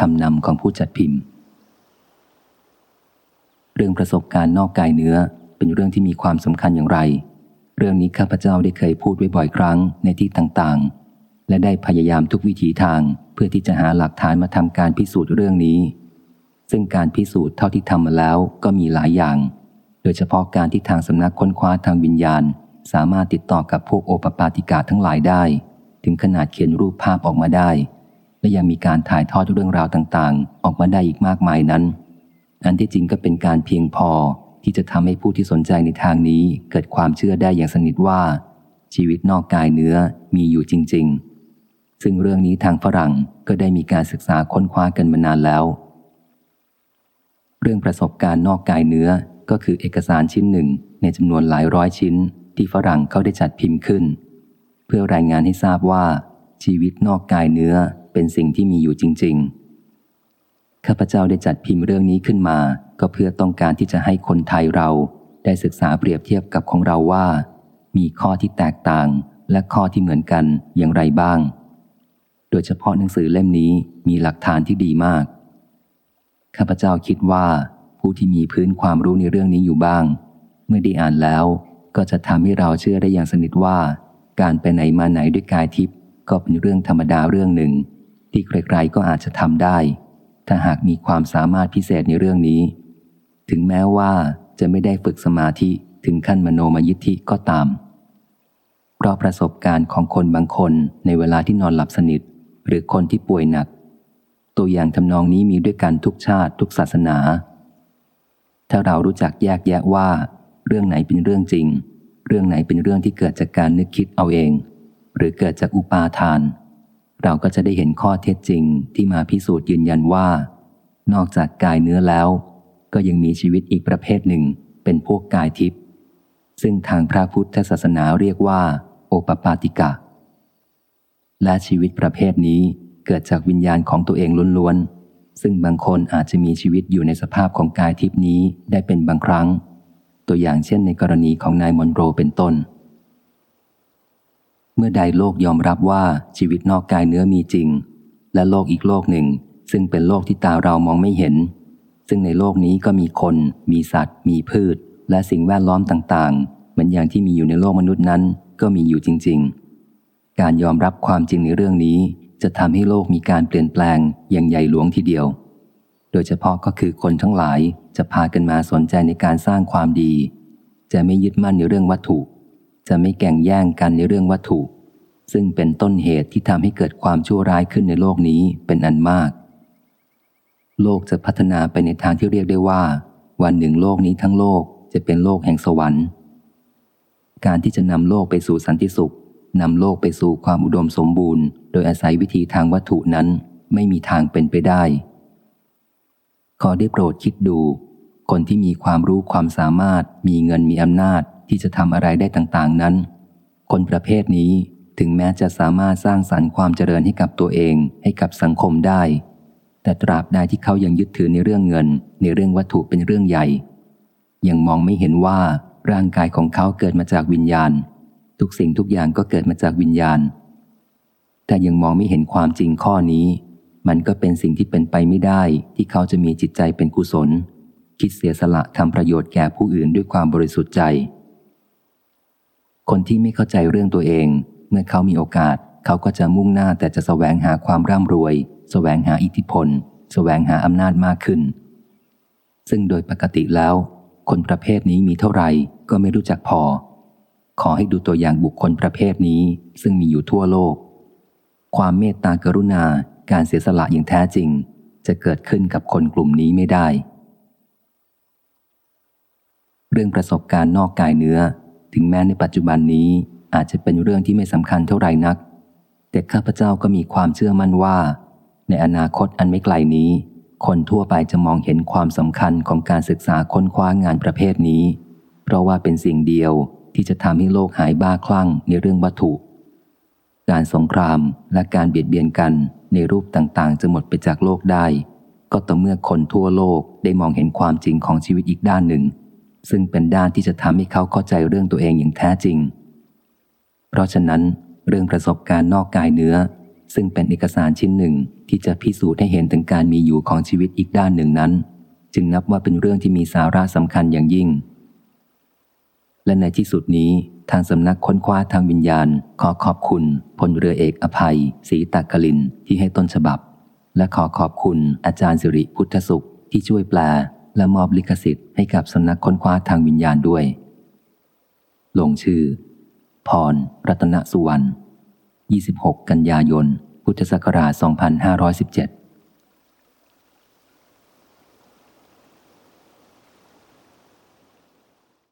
คำนำของผู้จัดพิมพ์ เรื่องประสบการณ์นอกกายเนื้อเป็นเรื่องที่มีความสำคัญอย่างไร เรื่องนี้ข้าพเจ้าได้เคยพูดไว้บ่อยครั้งในที่ต่างๆ และได้พยายามทุกวิถีทางเพื่อที่จะหาหลักฐานมาทำการพิสูจน์เรื่องนี้ ซึ่งการพิสูจน์เท่าที่ทำมาแล้วก็มีหลายอย่าง โดยเฉพาะการที่ทางสำนักค้นคว้าทางวิญญาณ สามารถติดต่อกับพวกโอปปาติกาทั้งหลายได้ ถึงขนาดเขียนรูปภาพออกมาได้ และยังมีการถ่ายทอดเรื่องราวต่างๆ ออกมาได้อีกมากมายนั้น อันที่จริงก็เป็นการเพียงพอที่จะทำให้ผู้ที่สนใจในทางนี้เกิดความเชื่อได้อย่างสนิทว่า ชีวิตนอกกายเนื้อมีอยู่จริง ๆ ซึ่งเรื่องนี้ทางฝรั่งก็ได้มีการศึกษาค้นคว้ากันมานานแล้ว เรื่องประสบการณ์นอกกายเนื้อก็คือเอกสารชิ้นหนึ่งในจำนวนหลายร้อยชิ้น ที่ฝรั่งเขาได้จัดพิมพ์ขึ้น เพื่อรายงานให้ทราบว่า ชีวิตนอกกายเนื้อ เป็นสิ่งที่มีอยู่จริง ๆ ข้าพเจ้าได้จัดพิมพ์เรื่องนี้ขึ้นมา ก็เพื่อต้องการที่จะให้คนไทยเราได้ศึกษาเปรียบเทียบกับของเราว่า มีข้อที่แตกต่างและข้อที่เหมือนกันอย่างไรบ้าง โดยเฉพาะหนังสือเล่มนี้มีหลักฐานที่ดีมาก ข้าพเจ้าคิดว่า ผู้ที่มีพื้นความรู้ในเรื่องนี้อยู่บ้าง เมื่อได้อ่านแล้วก็จะทำให้เราเชื่อได้อย่างสนิทว่า การไปไหนมาไหนด้วยกายทิพย์ก็เป็นเรื่องธรรมดาเรื่องหนึ่ง ที่ใครๆก็อาจจะทำได้ ถ้าหากมีความสามารถพิเศษในเรื่องนี้ ถึงแม้ว่าจะไม่ได้ฝึกสมาธิถึงขั้นมโนมยิทธิก็ตาม เพราะประสบการณ์ของคนบางคนในเวลาที่นอนหลับสนิท หรือคนที่ป่วยหนัก ตัวอย่างทำนองนี้มีด้วยกันทุกชาติทุกศาสนา ถ้าเรารู้จักแยกแยะว่า เรื่องไหนเป็นเรื่องจริง เรื่องไหนเป็นเรื่องที่เกิดจากการนึกคิดเอาเอง หรือเกิดจากอุปาทาน เราก็จะได้เห็นข้อเท็จจริงที่มาพิสูจน์ยืนยันว่า นอกจากกายเนื้อแล้ว ก็ยังมีชีวิตอีกประเภทหนึ่งเป็นพวกกายทิพย์ซึ่งทางพระพุทธศาสนาเรียกว่า โอปปาติกะ และชีวิตประเภทนี้เกิดจากวิญญาณของตัวเองล้วนๆ ซึ่งบางคนอาจจะมีชีวิตอยู่ในสภาพของกายทิพนี้ได้เป็นบางครั้ง ตัวอย่างเช่นในกรณีของนายมอนโรเป็นต้น มื่อใดโลกยอมรับว่าชีวิตนอกกายเนื้อมีจริง และโลกอีกโลกหนึ่ง ซึ่งเป็นโลกที่ตาเรามองไม่เห็น ซึ่งในโลกนี้ก็มีคน มีสัตว์ มีพืช และสิ่งแวดล้อมต่างๆ เหมือนอย่างที่มีอยู่ในโลกมนุษย์นั้นก็มีอยู่จริง ๆ การยอมรับความจริงในเรื่องนี้ จะทำให้โลกมีการเปลี่ยนแปลงอย่างใหญ่หลวงทีเดียว โดยเฉพาะก็คือคนทั้งหลายจะพากันมาสนใจในการสร้างความดี จะไม่ยึดมั่นในเรื่องวัตถุ จะไม่แก่งแย่งกันในเรื่องวัตถุ ซึ่งเป็นต้นเหตุที่ทำให้เกิดความชั่วร้ายขึ้นในโลกนี้เป็นอันมาก โลกจะพัฒนาไปในทางที่เรียกได้ว่า วันหนึ่งโลกนี้ทั้งโลกจะเป็นโลกแห่งสวรรค์ การที่จะนำโลกไปสู่สันติสุขนำโลกไปสู่ความอุดมสมบูรณ์ โดยอาศัยวิธีทางวัตถุนั้นไม่มีทางเป็นไปได้ ขอได้โปรดคิดดู คนที่มีความรู้ความสามารถ มีเงินมีอำนาจ ที่จะทำอะไรได้ต่างๆนั้น คนประเภทนี้ถึงแม้จะสามารถสร้างสรรค์ความเจริญให้กับตัวเองให้กับสังคมได้ แต่ตราบใดที่เขายังยึดถือในเรื่องเงิน ในเรื่องวัตถุเป็นเรื่องใหญ่ ยังมองไม่เห็นว่าร่างกายของเขาเกิดมาจากวิญญาณ ทุกสิ่งทุกอย่างก็เกิดมาจากวิญญาณ แต่ยังมองไม่เห็นความจริงข้อนี้ มันก็เป็นสิ่งที่เป็นไปไม่ได้ที่เขาจะมีจิตใจเป็นกุศล คิดเสียสละทำประโยชน์แก่ผู้อื่นด้วยความบริสุทธิ์ใจ คนที่ไม่เข้าใจเรื่องตัวเอง เมื่อเขามีโอกาส เขาก็จะมุ่งหน้าแต่จะแสวงหาความร่ำรวยแสวงหาอิทธิพลแสวงหาอำนาจมากขึ้น ซึ่งโดยปกติแล้ว คนประเภทนี้มีเท่าไหร่ก็ไม่รู้จักพอ ขอให้ดูตัวอย่างบุคคลประเภทนี้ ซึ่งมีอยู่ทั่วโลก ความเมตตากรุณาการเสียสละอย่างแท้จริง จะเกิดขึ้นกับคนกลุ่มนี้ไม่ได้ เรื่องประสบการณ์นอกกายเนื้อ ถึงแม้ในปัจจุบันนี้อาจจะเป็นเรื่องที่ไม่สำคัญเท่าไหร่นัก แต่ข้าพเจ้าก็มีความเชื่อมั่นว่า ในอนาคตอันไม่ไกลนี้ คนทั่วไปจะมองเห็นความสำคัญของการศึกษาค้นคว้างานประเภทนี้ เพราะว่าเป็นสิ่งเดียวที่จะทำให้โลกหายบ้าคลั่งในเรื่องวัตถุ การสงครามและการเบียดเบียนกันในรูปต่างๆ จะหมดไปจากโลกได้ ก็ต่อเมื่อคนทั่วโลกได้มองเห็นความจริงของชีวิตอีกด้านหนึ่ง ซึ่งเป็นด้านที่จะทำให้เขาเข้าใจเรื่องตัวเองอย่างแท้จริง เพราะฉะนั้นเรื่องประสบการณ์นอกกายเนื้อ ซึ่งเป็นเอกสารชิ้นหนึ่งที่จะพิสูจน์ให้เห็นถึงการมีอยู่ของชีวิตอีกด้านหนึ่งนั้น จึงนับว่าเป็นเรื่องที่มีสาระสำคัญอย่างยิ่ง และในที่สุดนี้ทางสำนักค้นคว้าทางวิญญาณ ขอขอบคุณพลเรือเอกอภัยศรีตากลินที่ให้ต้นฉบับ และขอขอบคุณอาจารย์สิริพุทธสุขที่ช่วยแปล และมอบลิขสิทธิ์ให้กับสำนักค้นคว้าทางวิญญาณด้วย ลงชื่อ พร รัตนสุวรรณ 26 กันยายน พุทธศักราช 2517